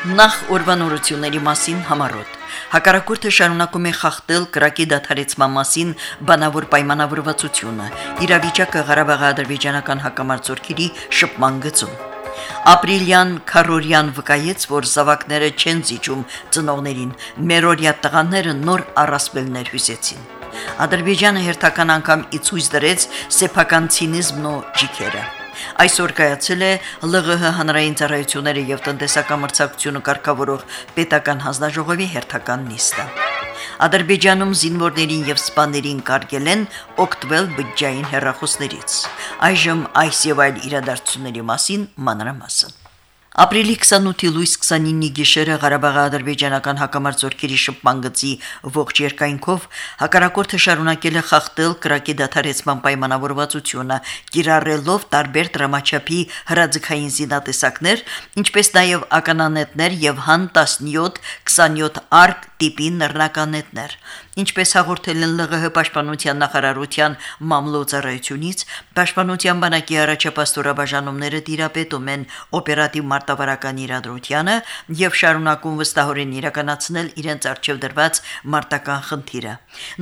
Նախ ուրբանորությունների մասին համարոտ Հակառակորդը շարունակում է խախտել կրակի դադարեցման մասին բանավոր պայմանավորվածությունը։ Իրավիճակը Ղարաբաղի ադրբեջանական հակամարտությունների շփման գծում։ Ապրիլյան Քարորյան վկայեց, որ զավակները չեն զիջում ծնողներին, մերօրյա տղաները նոր առասպելներ հյուսեցին։ Ադրբեջանը հերթական անգամ ի ցույց դրեց սեփական ցինիզմն ու ջիքերը։ Այսօր կայացել է ԼՂՀ հանրային ծառայությունները եւ տնտեսական մրցակցությունը կարգավորող պետական հանձնաժողովի հերթական նիստը։ Ադրբեջանում զինվորներին եւ սպաներին կարգել են օկտվել բջջային հերախոսներից։ Այժմ այս եւ այլ իրադարձությունների մասին մանրամասն։ Ապրիլի 28-ի լույս 29-ի գիշերը Ղարաբաղի ադրբեջանական հակամարտությունների շփման գծի ողջ երկայնքով հակառակորդը շարունակել է խախտել կրակի դադարեցման պայմանավորվածությունը, կիրառելով տարբեր դրամաչափի հրաձգային զինատեսակներ, ինչպես նաև ականանետներ եւ հան 17, 27 արկ տիպի նռնականետներ։ Ինչպես հաղորդել են ԼՂՀ պաշտպանության նախարարության մամլոյցարայությունից, պաշտպանության բանակի առաջապատстоրաբաժանումները դիրապետում են օպերատիվ մարտավարական իրադրությանը եւ շարունակում վստահորեն իրականացնել իրենց արջև դրված մարտական խնդիրը։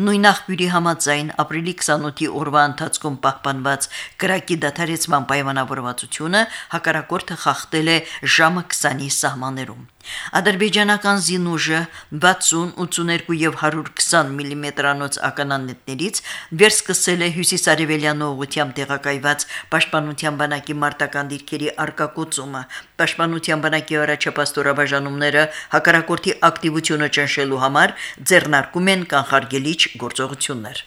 Նույն աղբյուրի համաձայն ապրիլի 28-ի օրվա ընթացքում պահպանված գրակի դադարեցման պայմանավորվածությունը հակարակորթը խախտել է ժամը 20-ի սահմաններում։ Ադրբեջանական զինուժը 60, 82 եւ 120 մմ-անոց mm ականանետներից վերսկսել է հյուսիսարևելյան ուղությամբ տեղակայված պաշտպանության բանակի մարտական դիրքերի արկակոծումը։ Պաշտպանության բանակի առաջապատстоրաբաժանումները հակարակորթի ակտիվությունը ճնշելու համար ձեռնարկում են կանխարգելիչ գործողություններ։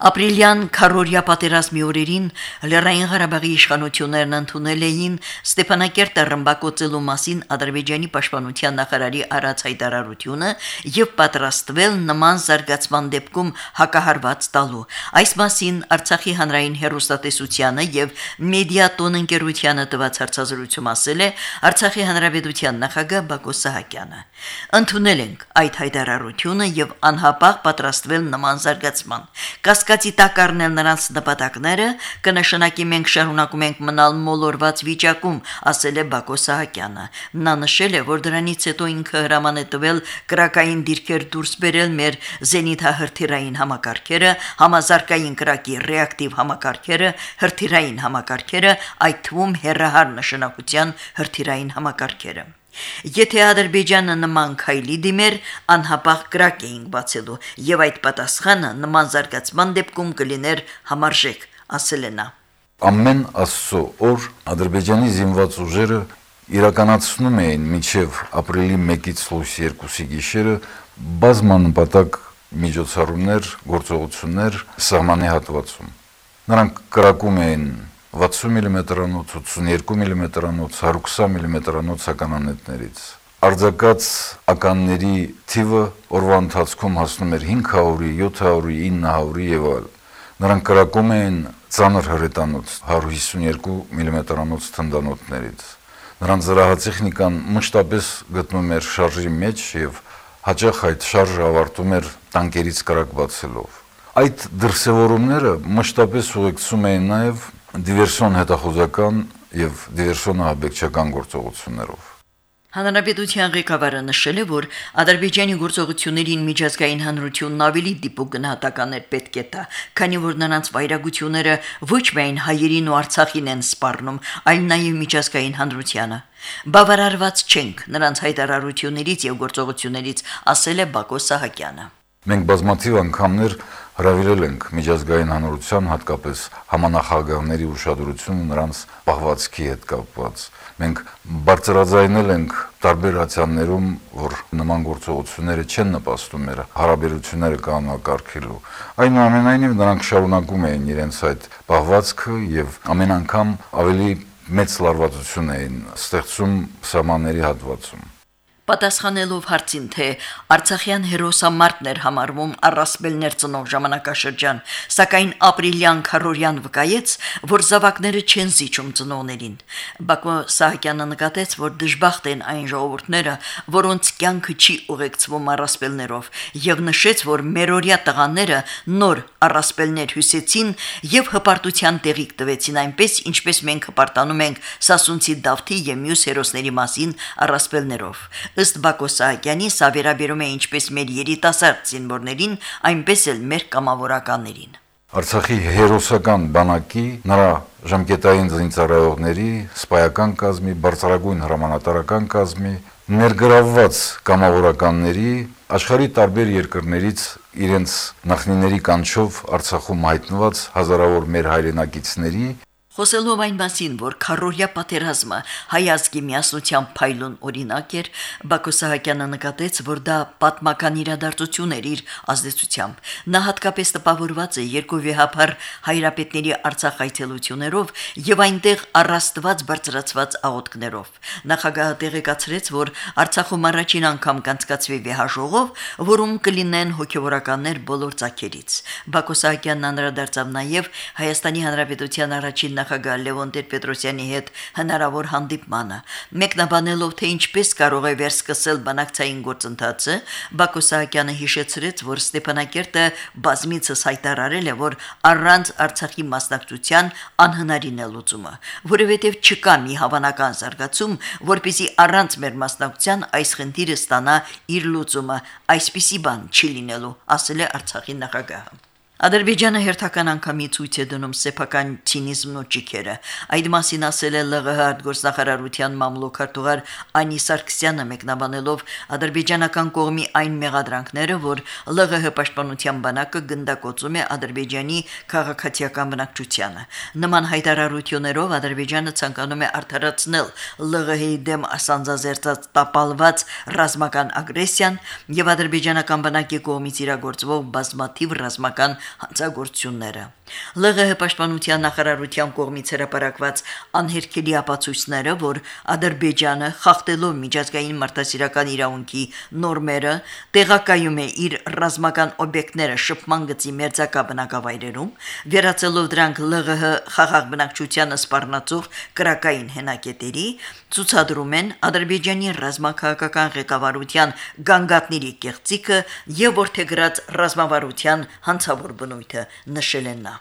Ապրիլյան քարորիա պատերազմի օրերին Լեռնային Ղարաբաղի իշխանություններն ընդունել էին Ստեփանակերտը ռմբակոծելու մասին Ադրբեջանի պաշտպանության նախարարի արած հայտարարությունը եւ պատրաստվել նման զարգացման դեպքում հակահարված տալու։ Այս մասին Արցախի հանրային հերոստատեսությանը եւ Մեդիատոն ընկերությանը տված հարցազրույցում ասել է Արցախի հանրապետության նախագահ Բակո Սահակյանը։ Ընդունել ենք այդ հայտարարությունը եւ անհապաղ պատրաստվել նման զարգացման։ Կասկ կասկածի տակ առնել նրանց նպատակները, կնշանակի մենք շարունակում ենք մնալ մոլորված վիճակում, ասել է Բակո Սահակյանը։ Նա նշել է, որ դրանից հետո ինքը հրաման է տվել կրակային դիրքեր դուրս բերել մեր զենիթահրթիրային համակարգերը, համազարգային կրակի ռեակտիվ համակարգերը, հրթիրային համակարգերը, այդ թվում հերրահար նշանակության հրթիրային համակարգերը։ Եթե Ադրբեջանը նման քայլի դիմեր, անհապաղ կրակ էինք բացելու, եւ այդ պատասխանը նման զարգացման դեպքում կլիներ համարժեք, ասել է նա։ Ամեն աստծո օր Ադրբեջանի զինված ուժերը իրականացնում էին մինչև ապրիլի 1-ից լույս 2-ի գիշերը բազմանպատակ միջոցառումներ, գործողություններ սահմանի հատվածում։ Նրանք կրակում էին 60 մմ-անոց, 82 մմ-անոց, 120 մմ-անոց ականանետներից։ Արձակած ականների թիվը օրվա ընթացքում հասնում էր 500-ի, 700-ի, 900-ի եւ այլ։ Նրանք կրակում էին ծանր հրետանոց 152 մմ-անոց թնդանոթներից։ Նրանց զրահատեխնիկան մշտապես գտնում էր շարժի մեջ եւ հաճախ այդ շարժը ավարտում էր տանկերից կրակ բացելով։ Այդ դրսևորումները մշտապես ուղեկցում էին նաև դիվերսիոն հետախուզական եւ դիվերսիոնահաբեկչական գործողություններով։ Հանրապետության ղեկավարը նշել է, որ Ադրբեջանի գործողություններին միջազգային հանրությունն ավելի դիպուկ գնահատականներ պետք է տա, քանի որ նրանց վայրագությունները ոչ միայն հայերին ու Արցախին են սպառնում, այլ նաև միջազգային հանրությանը։ Բավարարված չենք նրանց հայտարարություններից եւ գործողություններից, ասել է Բակո Սահակյանը։ Մենք բազմաթիվ անգամներ հրավիրել ենք միջազգային հանրության հատկապես համանախագահների ուշադրությունը նրանց պահվածքի հետ կապված։ Մենք բարձրաձայնել ենք տարբեր հացյաններում, որ նման գործողությունները չեն նպաստում մեր հարաբերությունները կանոնակարգելու։ Այնուամենայնիվ նրանք շարունակում էին իրենց այդ պահվածքը եւ ամեն անգամ ավելի մեծ լարվածություն էին ստեղծում սահմանների հատվածում։ Պատասխանելով հարցին, թե Արցախյան հերոսամարտն էր համարվում առասպելներ ծնող ժամանակաշրջան, սակայն ապրիլյան քարորյան վկայեց, որ զավակները չեն զիջում ծնողներին։ Բակո Սահակյանը նկատեց, որ դժբախտ են այն ժողովուրդները, որոնց կյանքը չի ուղեկցվում առասպելներով, եւ նշեց, որ մերօրյա տղաները նոր առասպելներ հյուսեցին եւ հպարտության տեղիք տվեցին այնպես, ինչպես մենք հպարտանում ենք Սասունցի Դավթի եւ մյուս հերոսների մասին առասպելներով։ Ըստ Բակո Սահակյանի, սա վերաբերում է ինչպես մեր երիտասարդ զինվորներին, այնպես էլ մեր կամավորականներին։ Արցախի հերոսական բանակի նրա ժամկետային զինծառայողների, սպայական կազմի, բարձրագույն հրամանատարական կազմի, ներգրավված կամավորականների աշխարհի տարբեր երկրներից իրենց նախնիների կանչով Արցախում հայտնված հազարավոր մեր հայրենակիցների Խոսելով այն մասին, որ քարորյա պատերազմը հայազգի միասնության փայլուն օրինակ էր, Բակո Սահակյանը նկատեց, որ դա պատմական իրադարձություն էր իր ազդեցությամբ։ Նա հատկապես տպավորված է երկու վեհապար հայրապետների Արցախ այցելություններով եւ այնտեղ առաստված բարձրացված աղոթքներով։ Նախագահը տեղեկացրեց, որ Արցախում առաջին անգամ կանցկացվի վեհաժողով, որում կլինեն հոգեվորականներ բոլոր ցակերից։ Բակո Սահակյանն անդրադարձավ նաեւ Հայաստանի Հանրապետության առաջին նախագահ Լևոն Տեր-Պետրոսյանի հետ հնարավոր հանդիպմանը, մեկնաբանելով թե ինչպես կարող է վերսկսել բանակցային գործընթացը, Բակո Սահակյանը հիշեցրեց, որ Ստեփանակերտը բազմիցս հայտարարել է, որ առանց Արցախի մասնակցության անհնարին է լուծումը, որովհետև չկա մի հավանական զարգացում, որպիսի առանց մեր մասնակցության այս խնդիրը ստանա իր լուծումը, այսպիսի բան չի լինելու, ասել է Արցախի նախագահը։ Ադրբեջանը հերթական անգամի ցույց է դնում սեփական ցինիզմն ու ճիքերը։ Այդ մասին ասել է ԼՂՀ արտգործնախարարության մամլոքարտուղար Անի Սարգսյանը մեկնաբանելով ադրբեջանական կողմի այն մեղադրանքները, որ ԼՂՀ պաշտպանության բանակը գնդակոծում է Ադրբեջանի քաղաքացիական բնակչությանը։ Նման հայտարարություններով Ադրբեջանը ցանկանում է արդարացնել ԼՂՀ-ի դեմ ասանձազերծած տապալված ռազմական ագրեսիան եւ ադրբեջանական բանակի կողմից իրագործվող բազմաթիվ ռազմական հանցագործությունները։ ԼՂՀ պաշտպանության նախարարության կողմից հրապարակված անհերքելի ապացույցները, որ Ադրբեջանը խախտելով միջազգային մարդասիրական իրավունքի նորմերը, տեղակայում է իր ռազմական օբյեկտները շփման գծի մերձակա բնակավայրերում, վերացելով դրանք ԼՂՀ խաղաղ բնակչությանը սպառնացող կրակային հենակետերի, ցուցադրում են Ադրբեջանի ռազմաքաղաքական ղեկավարության գանգատների կեղծիքը եւ որթեգրած ռազմավարության հանցավոր բնույթը նշել են նա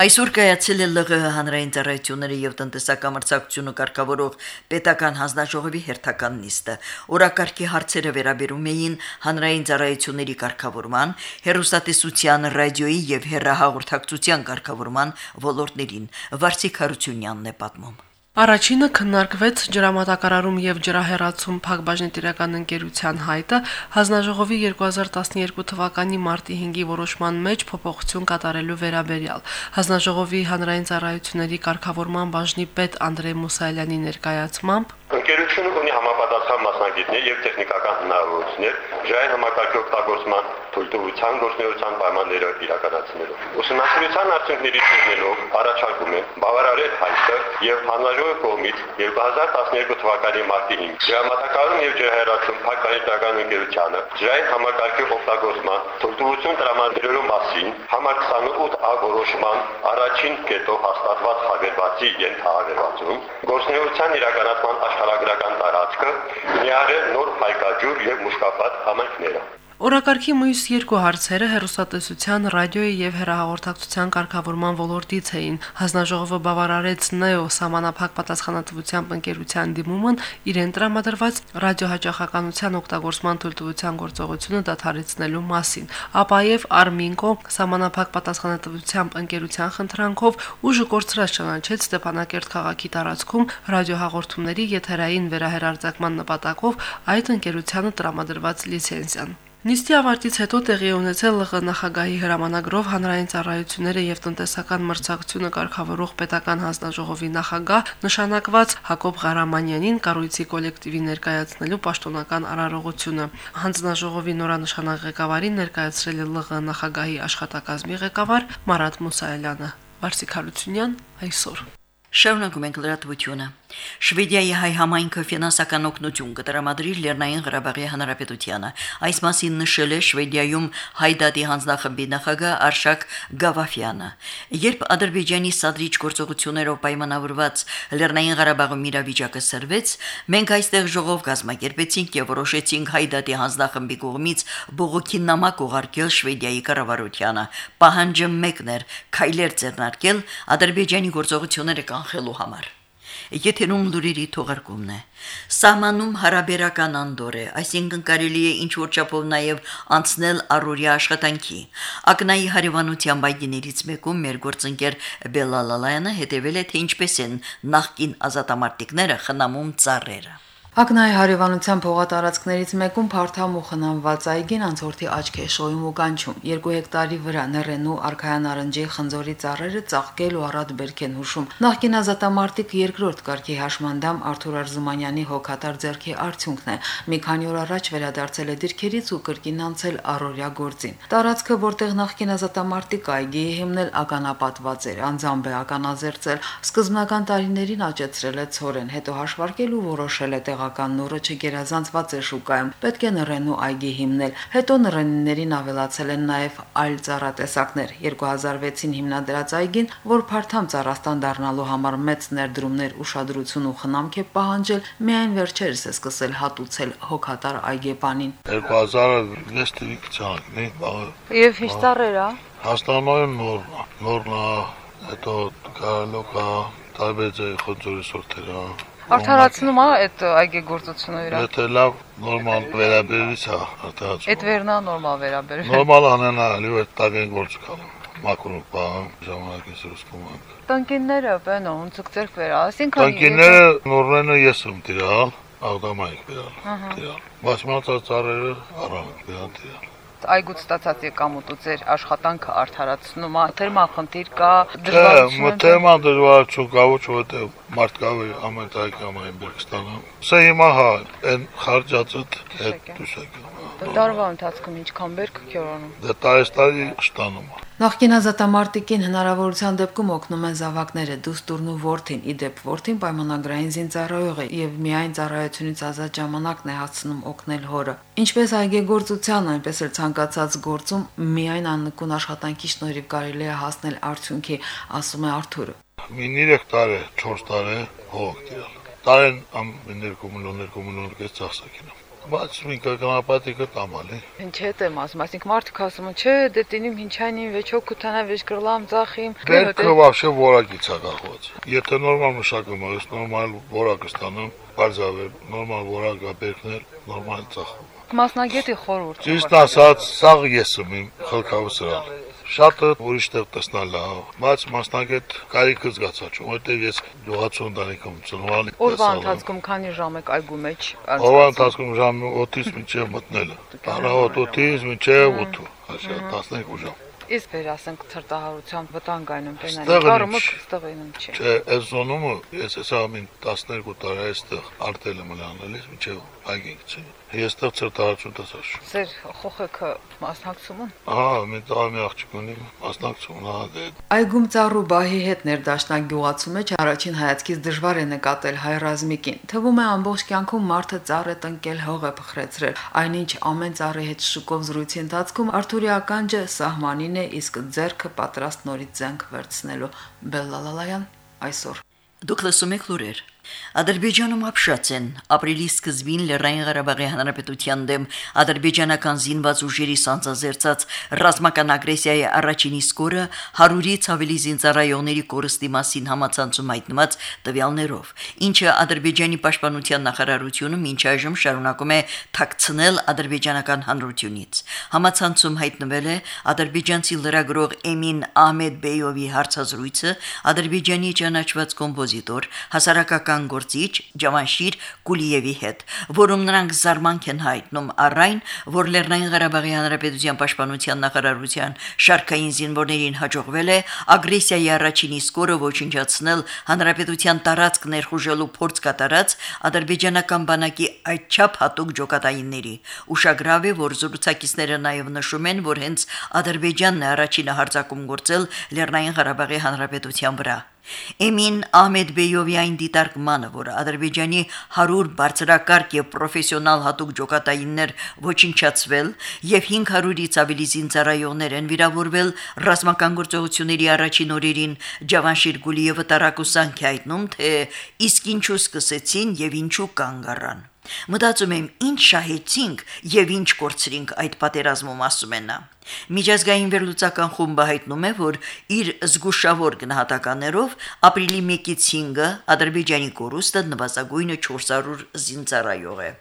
Այսօր կայացել է ԼՂՀ հանրային ծառայությունների եւ տնտեսական մրցակցությունը կարգավորող պետական հանձնաժողովի հերթական նիստը։ Օրակարգի հարցերը վերաբերում էին հանրային ծառայությունների կարգավորման, հերոստատեսության, ռադիոյի եւ հեռահաղորդակցության կարգավորման ոլորտներին։ Վարսիկ Հարությունյանն է պատմում։ Առաջինը քննարկվեց ջրամատակարարում եւ ջրահեռացում Փակbaşնի տիրական ընկերության հայտը հանձնաժողովի 2012 թվականի մարտի 5-ի որոշման մեջ փոփոխություն կատարելու վերաբերյալ։ Հանձնաժողովի հանրային ծառայությունների կարգավորման բաժնի պետ Անդրեյ Մուսայելյանի ներկայացմամբ Ընկերությունը ունի համապատասխան մասնագետներ եւ տեխնիկական հնարավորություններ ժայռ համակարգի օգտագործման թույլտվության գործնեության պայմանները իրականացնելով։ Ուսումնասիրության արդյունքների ցույցելով առաջարկում է բավարարել հայտը եւ հանրաժողովի կողմից 2012 թվականի մարտի 5 դրամատակարում եւ ջրահեռացում փականիտական ընկերությանը ժայռ համակարգի օգտագործման թույլտվություն տրամադրելու մասին համար 28 ա որոշման առաջին կետով հաստատված հավելվածի ենթահավելվածում գործնեության իրականացման աշխարհագրական տարածքը միարել նոր հայկաջուր եւ մուշկապատ համայնքները Օրակարգի մյուս երկու հարցերը հերոստատեսության, ռադիոյի եւ հեռահաղորդակցության կարգավորման ոլորտից էին։ Հանձնաժողովը բավարարեց ՆԵՕ համանախապակ պատասխանատվությամբ ընկերության դիմումն իրեն տրամադրված ռադիոհաճախականության օգտագործման թույլտվության գործողությունը դադարեցնելու մասին, ապա եւ Արմինկո համանախապակ պատասխանատվությամբ ընկերության խնդրանքով ուժը կորցրած ճանաչեց Ստեփանակերտ քաղաքի տարածքում ռադիոհաղորդումների եթերային վերահերարձակման նպատակով այդ ընկերությանը տրամադրված լիցենզիան։ Նիստի ավարտից հետո տեղի ունեցել ԼՂ նախագահի հրամանագրով հանրային ծառայությունները եւ տնտեսական մրցակցությունը կարգավորող պետական հանձնաժողովի նախագահ նշանակված Հակոբ Ղարամանյանին կառույցի կոլեկտիվի ներկայացնելու պաշտոնական արարողությունը։ Հանձնաժողովի նորանշանակ ղեկավարին ներկայացրել է ԼՂ նախագահի աշխատակազմի ղեկավար Մարատ Մուսայելյանը։ Վարսիկ Հարությունյան այսօր Շարունակում ենք լրատվությունը։ Շվեդիայի հայ համայնքը ֆինանսական օգնություն կտրամադրի Լեռնային Ղարաբաղի Հանրապետությանը։ Այս մասին նշել է Շվեդիայում հայդատի հանձնախմբի նախագահ Արշակ Գավաֆյանը։ Երբ Ադրբեջանի սադրիչ գործողություններով պայմանավորված Լեռնային Ղարաբաղում իրավիճակը սրվեց, մենք այստեղ ժողով կազմակերպեցինք եւ որոշեցինք հայդատի հանձնախմբի կողմից բողոքի նամակ ուղարկել Շվեդիայի կառավարությանը։ Պահանջը մեկն էր՝ քայլեր ձեռնարկել Ադրբեջանի գործողությունները կանխելու համար։ Եթերում լուրերի թողարկումն է։ Սահմանում հարաբերական անդոր է, այսինքն կարելի է ինչ որ չափով նաև անցնել առօրյա աշխատանքի։ Ակնայի հարևանության բայդիներից մեկում մեր գործընկեր Բելալալայանը հետևել է թե ինչպես են նախկին ազատամարտիկները խնամում ծառերը։ Ակնայի հարևանության փողատարածքներից մեկում Փարթամ ու խնամված այգին անցորդի աչք է շոյում ու կանչում։ 2 հեկտարի վրա նռենու արքայան արնջի խնձորի ծառերը ծաղկել ու առատ բերք են հուշում։ Նախկին ազատամարտիկ երկրորդ կարգի հաշմանդամ Արթուր Արզումանյանի հոգատար ձեռքի արդյունքն է։ Մի քանի օր առաջ վերադարձել է դիրքերից ու կրկին անցել առօրյա գործին։ Տարածքը, որտեղ նախկին ազատամարտիկ այգի է հիմնել, ականապատված էր, անձամբ է ականաձերծել։ Սկզբնական տարիներին աճեցրել է ցորեն, հետո հաշվարկել ու որոշել է տեղ տեղական նորը չգերազանցված է շուկայում։ Պետք է նռենու այգի հիմնել։ Հետո նռենիներին ավելացել են նաև այլ ծառատեսակներ։ 2006-ին հիմնադրած այգին, որ Փարթամ ծառաստան դառնալու համար մեծ ներդրումներ, ուշադրություն ու խնամք է պահանջել, միայն վերջերս է սկսել հատուցել հոգատար այգեպանին։ 2006 թվականին, Եվ ինչ ծառեր է։ Հաստանոյն նոր նորնա, հետո կարելոկա, տարբեր խոձորի սորտերա, Արդարացնում է այդ այգեգործությունը իրա։ Եթե լավ նորմալ վերաբերվից է արդարացում։ Այդ վերնա նորմալ վերաբերվել։ Նորմալ անենա, լիվ տագեն գործ կան։ Մակրոն բան ժամանակի սրսկում են։ Տնկինները բենո ունցք ձեր վերա, ասինքն Տնկինները նորնենը ես եմ դիրալ, աղդամայք դիրալ։ Դիրալ։ Բայց մնացած ծառերը առանց դիրալ այգուց ստացած եկամուտը ձեր աշխատանքը արդարացնում է թերման խնդիր կա դժվարություն թերման դժվարություն կա ոչ որտեղ մարդ կա որ ամեն տարի կամ այն Բերքստանը սա հիմա հա այն խարճածը այդ դուսակ Տարվա ընթացքում ինչքան բերք քյորանում։ Դա տարեստարի ստանում է։ Նախկին ազատամարտիկին հնարավորության դեպքում օգնում են զավակները՝ դուստուրն ու ворթին, իդեպ ворթին պայմանագրային զինծառայող է եւ միայն ծառայությունից ազատ ժամանակն է հասցնում օգնել հորը։ Ինչպես այգեգործության, այնպես էլ ցանկացած գործում միայն աննկուն աշխատանքի շնորհիվ կարելի է հասնել արդյունքի, ասում է Արթուրը։ Մին 3 տարի, 4 տարի հող դիալ։ Տարեն ամ 2 միլիոն 2 միլիոն կես ծախսակին։ Բայց մենք կգնապատիկը տամալի։ Ինչ հետ եմ ասում, այսինքն մարդիկ ասում են, չէ, դե տինիմ հինչանին վեճո կութանա վեճ գրլամ ծախիմ։ Բերքը вообще որակից է գախված։ Եթե նորմալ մշակում ես, նորմալ որակը ստանում, բարձավեր, նորմալ որակը բերքներ, նորմալ ծախում։ Մասնագետի խորհուրդ։ Ճիշտ ասած, սաղ ես եմ իմ խլքավը սրալ շատը ուրիշտեղ տեսնալ լավ, բայց մասնագետ կարիքը զգացած, որտեղ ես գյուղացուն դարիքում ծնվել եմ։ Օրվա ընթացքում քանի ժամ եք այգու մեջ։ Օրվա ընթացքում ժամ 8-ից մինչև մտնելը։ Առավոտ 8-ից մինչև 8, հաշա 12 ժամ։ Իսկ վեր ասենք ցրտահարության վտանգայնում տենան։ Կարումը ստեղենում չէ։ Չէ, այս զոնումը ես հեսա ամին 12 տարի այստեղ արտել եմ անելիս, մինչև այգին գցի։ Ես ստեղ ցրտահարություն տեսաշ։ Ձեր խոխեքը մասնակցում են։ Ահա, մի տարի աղջիկ ունի, մասնակցում հա դե։ Այգում ծառու բահի հետ ներդաշնակ գյուղացու մեջ առաջին հայացքից դժվար է նկատել հայ ռազմիկին։ Թվում է ամբողջ կյանքում մարդը ծառ է տնկել հող է փխրեցրել։ Այնինչ ամեն ծառի հետ շուկով զրույցի ընթացքում Արթուրի ականջը սահմանին է, իսկ ձերքը պատրաստ նորից զենք վերցնելու։ Բելլալալայան այսօր Դուք լսում եք լուրեր։ Ադրբեջանում ապշած են. Ապրիլի սկզբին Լեռնային Ղարաբաղի Հանրապետության դեմ ադրբեջանական զինված ուժերի սանձազերծած ռազմական ագրեսիայի առաջին իսկ օրը 100-ից ավելի զինծառայողների կորստի մասին համացանցում հայտնված տվյալներով, ինչը ադրբեջանի պաշտպանության նախարարությունը մինչ այժմ շարունակում է թաքցնել ադրբեջանական հանրությունից։ Համացանցում հայտնվել է ադրբեջանցի լրագրող Էմին Ահմեդբեյովի հարցազրույցը ադրբեջանի ճանաչված կոմպոզիտոր հասարակական ռուսական գործիչ Ջավանշիր Կուլիևի հետ, որում նրանք զարմանք են հայտնում առայն, որ Լեռնային Ղարաբաղի Հանրապետության պաշտպանության նախարարության շարքային զինվորներին հաջողվել է ագրեսիայի առաջին իսկ օրը ոչնչացնել հանրապետության տարածք ներխուժելու փորձ կատարած ադրբեջանական բանակի այդչափ հատուկ ջոկատայինների։ Ուշագրավ է, որ զրուցակիցները նաև նշում են, որ հենց Ադրբեջանն է առաջինը հարձակում գործել Լեռնային Ղարաբաղի Հանրապետության վրա։ Էմին Ահմեդբեյովի այն դիտարկմանը, որ Ադրբեջանի 100 բարձրակարգ եւ պրոֆեսիոնալ հատուկ ջոկատայիններ ոչնչացվել եւ 500-ից ավելի զինծառայողներ են վիրավորվել ռազմական գործողությունների առաջին օրերին Ջավանշիր Գուլիևը տարակուսանքի հայտնում, թե իսկ ինչու սկսեցին եւ ինչու կանգ առան։ Մտածում եմ, ինչ շահեցինք եւ ինչ կորցրինք այդ պատերազմում, ասում են նա։ Միջազգային վերլուծական խումբը հայտնում է, որ իր զգուշավոր գնահատականներով ապրիլի 1-ից 5-ը Ադրբեջանի կորուստը նվազագույնը 400 զինծառայող է։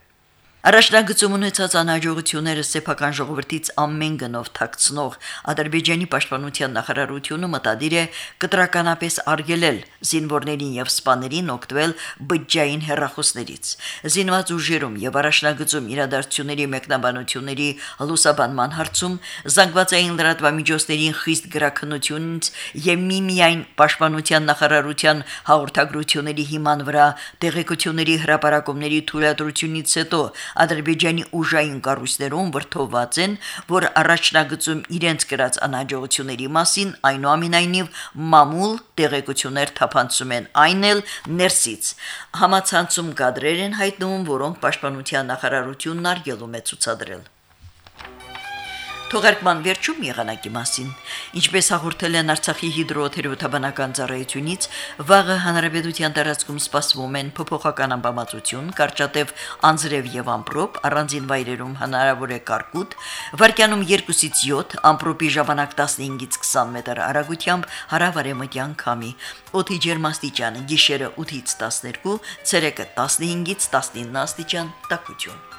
Առաջնագծում ունեցած անհաջողությունները սեփական ժողովրդից ամեն գնով թաքցնող Ադրբեջանի պաշտպանության նախարարությունը մտադիր է կտրականապես արգելել զինվորներին եւ սպաներին օգտվել բջջային հերախոսներից։ Զինված ուժերում եւ առաջնագծում իրադարձությունների մեկնաբանությունների լուսաբանման հարցում զանգվածային լրատվամիջոցներին խիստ գրաքննությունից եւ միմիայն պաշտպանության նախարարության հաղորդագրությունների հիման վրա տեղեկությունների հրապարակումների թույլատրությունից հետո Ադրբեջանի ուժային կառույցներում վրթովված են, որ առաջնագծում իրենց գրած անհաջողությունների մասին այնուամենայնիվ մամուլ տեղեկություններ թափանցում են, այն էլ ներսից։ Համացանցում կադրեր են հայտնվում, որոնք պաշտպանության նախարարությունն արգելում է ցուցադրել։ Թողարկման վերջում եղանակի մասին։ Ինչպես հաղորդել են Արցախի հիդրոթերապևտաբանական ծառայությունից, վաղը հանրապետության տարածքում սպասվում են փոփոխական ամպամածություն, կարճատև անձրև եւ ամպրոպ, առանձին վայրերում հնարավոր է կարկուտ, վարկյանում 2-ից 7, ամպրոպի ժամանակ 15-ից 20 մետր արագությամբ հարավարեմտյան քամի։ Օդի ջերմաստիճանը՝ գիշերը 8-ից 12, ցերեկը 15-ից 19 աստիճան տաքություն։